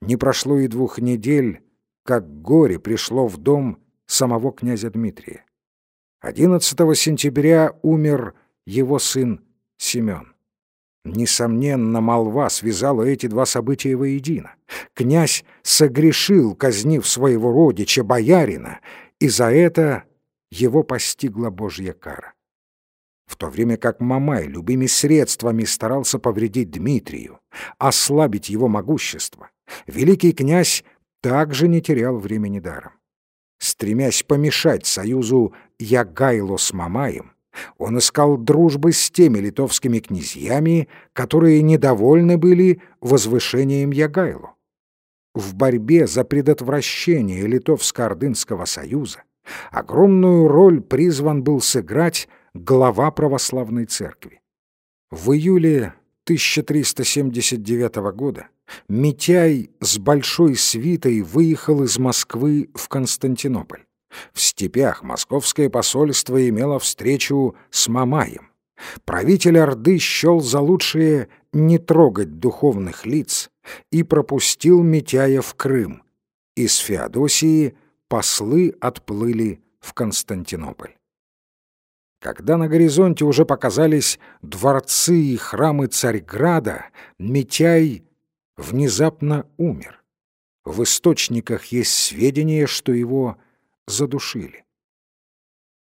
Не прошло и двух недель, как горе пришло в дом самого князя Дмитрия. 11 сентября умер его сын Семен. Несомненно, молва связала эти два события воедино. Князь согрешил, казнив своего родича, боярина, и за это его постигла Божья кара. В то время как Мамай любыми средствами старался повредить Дмитрию, ослабить его могущество, великий князь также не терял времени даром. Стремясь помешать союзу Ягайло с Мамаем, он искал дружбы с теми литовскими князьями, которые недовольны были возвышением Ягайло. В борьбе за предотвращение Литовско-Ордынского союза огромную роль призван был сыграть глава православной церкви. В июле 1379 года Митяй с большой свитой выехал из Москвы в Константинополь. В степях московское посольство имело встречу с Мамаем. Правитель Орды счел за лучшее не трогать духовных лиц и пропустил Митяя в Крым. Из Феодосии послы отплыли в Константинополь. Когда на горизонте уже показались дворцы и храмы Царьграда, Митяй внезапно умер. В источниках есть сведения, что его задушили.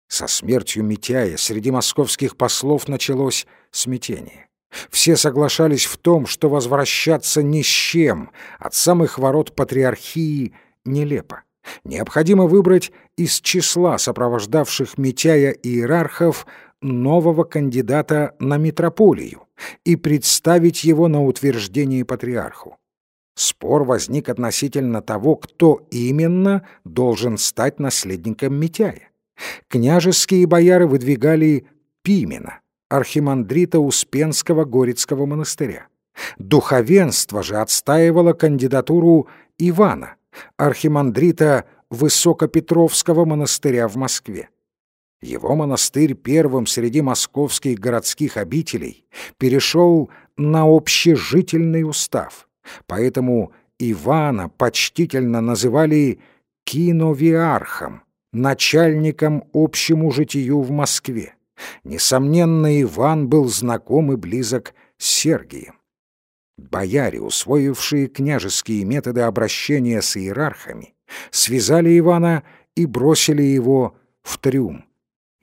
Со смертью Митяя среди московских послов началось смятение. Все соглашались в том, что возвращаться ни с чем от самых ворот патриархии нелепо. Необходимо выбрать из числа сопровождавших Митяя иерархов нового кандидата на митрополию и представить его на утверждение патриарху. Спор возник относительно того, кто именно должен стать наследником Митяя. Княжеские бояры выдвигали Пимена, архимандрита Успенского Горецкого монастыря. Духовенство же отстаивало кандидатуру Ивана, архимандрита Высокопетровского монастыря в Москве. Его монастырь первым среди московских городских обителей перешел на общежительный устав, поэтому Ивана почтительно называли киновиархом, начальником общему житию в Москве. Несомненно, Иван был знаком и близок с Сергием. Бояре, усвоившие княжеские методы обращения с иерархами, связали Ивана и бросили его в трюм.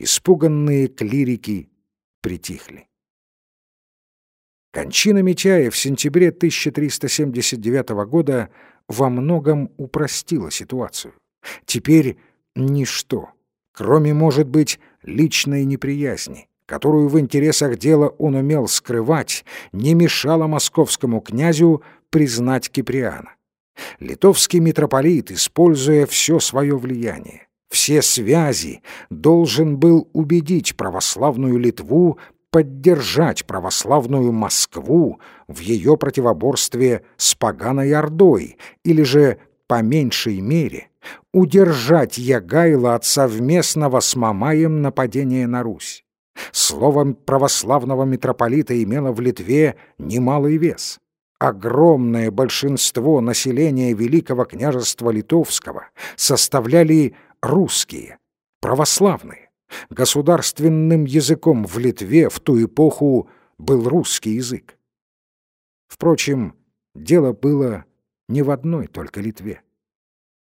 Испуганные клирики притихли. Кончина Митяя в сентябре 1379 года во многом упростила ситуацию. Теперь ничто, кроме, может быть, личной неприязни, которую в интересах дела он умел скрывать, не мешало московскому князю признать Киприана. Литовский митрополит, используя все свое влияние, все связи, должен был убедить православную Литву поддержать православную Москву в ее противоборстве с поганой Ордой или же, по меньшей мере, удержать Ягайла от совместного с Мамаем нападения на Русь. Словом православного митрополита имело в Литве немалый вес. Огромное большинство населения Великого княжества Литовского составляли русские, православные. Государственным языком в Литве в ту эпоху был русский язык. Впрочем, дело было не в одной только Литве.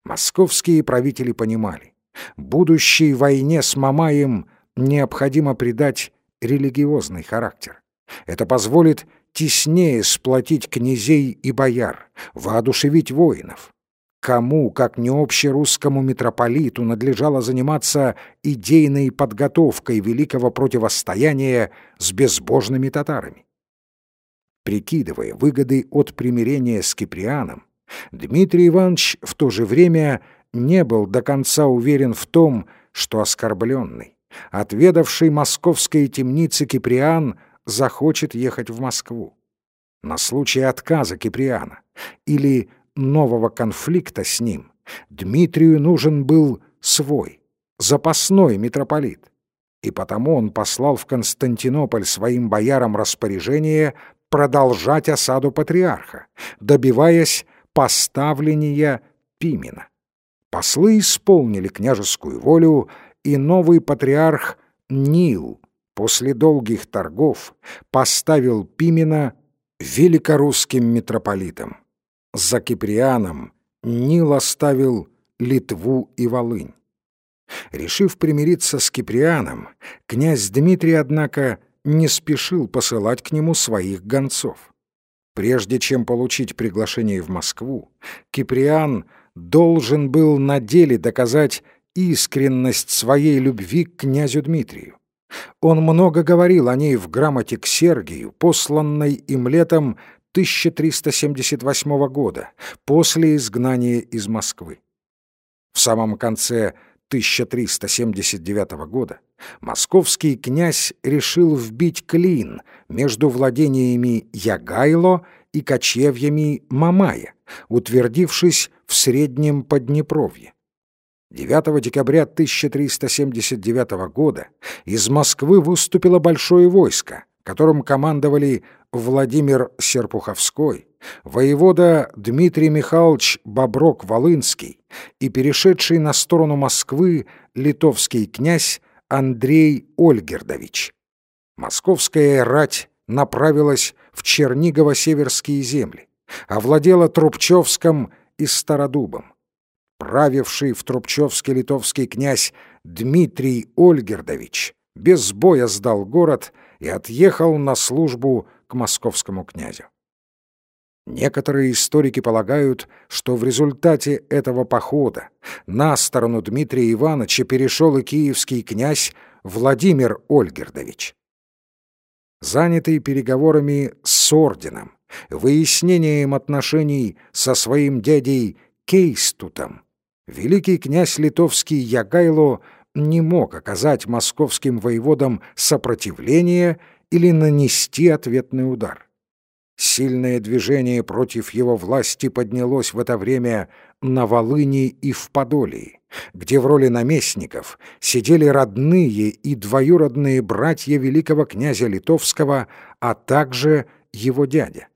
Московские правители понимали, будущей войне с Мамаем необходимо придать религиозный характер. Это позволит теснее сплотить князей и бояр, воодушевить воинов. Кому, как не общерусскому митрополиту, надлежало заниматься идейной подготовкой великого противостояния с безбожными татарами? Прикидывая выгоды от примирения с Киприаном, Дмитрий Иванович в то же время не был до конца уверен в том, что оскорбленный, отведавший московской темницы Киприан захочет ехать в Москву. На случай отказа Киприана или нового конфликта с ним Дмитрию нужен был свой, запасной митрополит, и потому он послал в Константинополь своим боярам распоряжение продолжать осаду патриарха, добиваясь поставления Пимена. Послы исполнили княжескую волю, и новый патриарх Нил после долгих торгов поставил Пимена великорусским митрополитом. За Киприаном Нил оставил Литву и Волынь. Решив примириться с Киприаном, князь Дмитрий, однако, не спешил посылать к нему своих гонцов. Прежде чем получить приглашение в Москву, Киприан должен был на деле доказать искренность своей любви к князю Дмитрию. Он много говорил о ней в грамоте к Сергию, посланной им летом 1378 года, после изгнания из Москвы. В самом конце 1379 года московский князь решил вбить клин между владениями Ягайло и кочевьями Мамая, утвердившись в Среднем Поднепровье. 9 декабря 1379 года из Москвы выступило большое войско, которым командовали Владимир Серпуховской, воевода Дмитрий Михайлович Боброк-Волынский и перешедший на сторону Москвы литовский князь Андрей Ольгердович. Московская рать направилась в Чернигово-Северские земли, овладела Трубчевском и Стародубом. Правивший в Трубчевске литовский князь Дмитрий Ольгердович без боя сдал город и отъехал на службу московскому князю. Некоторые историки полагают, что в результате этого похода на сторону Дмитрия Ивановича перешел и киевский князь Владимир Ольгердович. Занятый переговорами с орденом, выяснением отношений со своим дядей Кейстутом, великий князь литовский Ягайло не мог оказать московским воеводам сопротивление или нанести ответный удар. Сильное движение против его власти поднялось в это время на Волыни и в Подолии, где в роли наместников сидели родные и двоюродные братья великого князя Литовского, а также его дядя.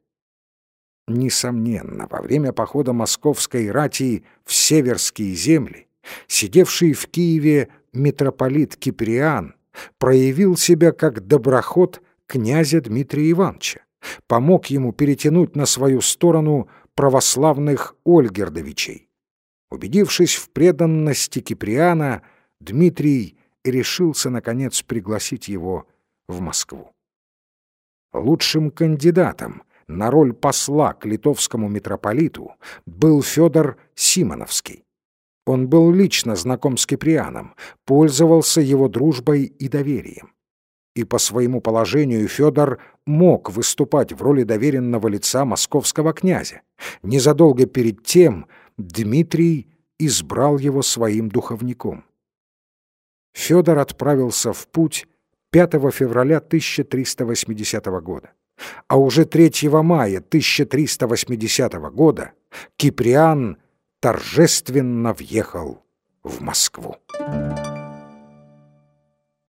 Несомненно, во время похода московской рати в северские земли, сидевший в Киеве митрополит Киприан проявил себя как доброход князя Дмитрия Ивановича, помог ему перетянуть на свою сторону православных Ольгердовичей. Убедившись в преданности Киприана, Дмитрий решился, наконец, пригласить его в Москву. Лучшим кандидатом на роль посла к литовскому митрополиту был Федор Симоновский. Он был лично знаком с Киприаном, пользовался его дружбой и доверием. И по своему положению Федор мог выступать в роли доверенного лица московского князя. Незадолго перед тем Дмитрий избрал его своим духовником. Федор отправился в путь 5 февраля 1380 года а уже 3 мая 1380 года Киприан торжественно въехал в Москву.